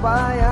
papaya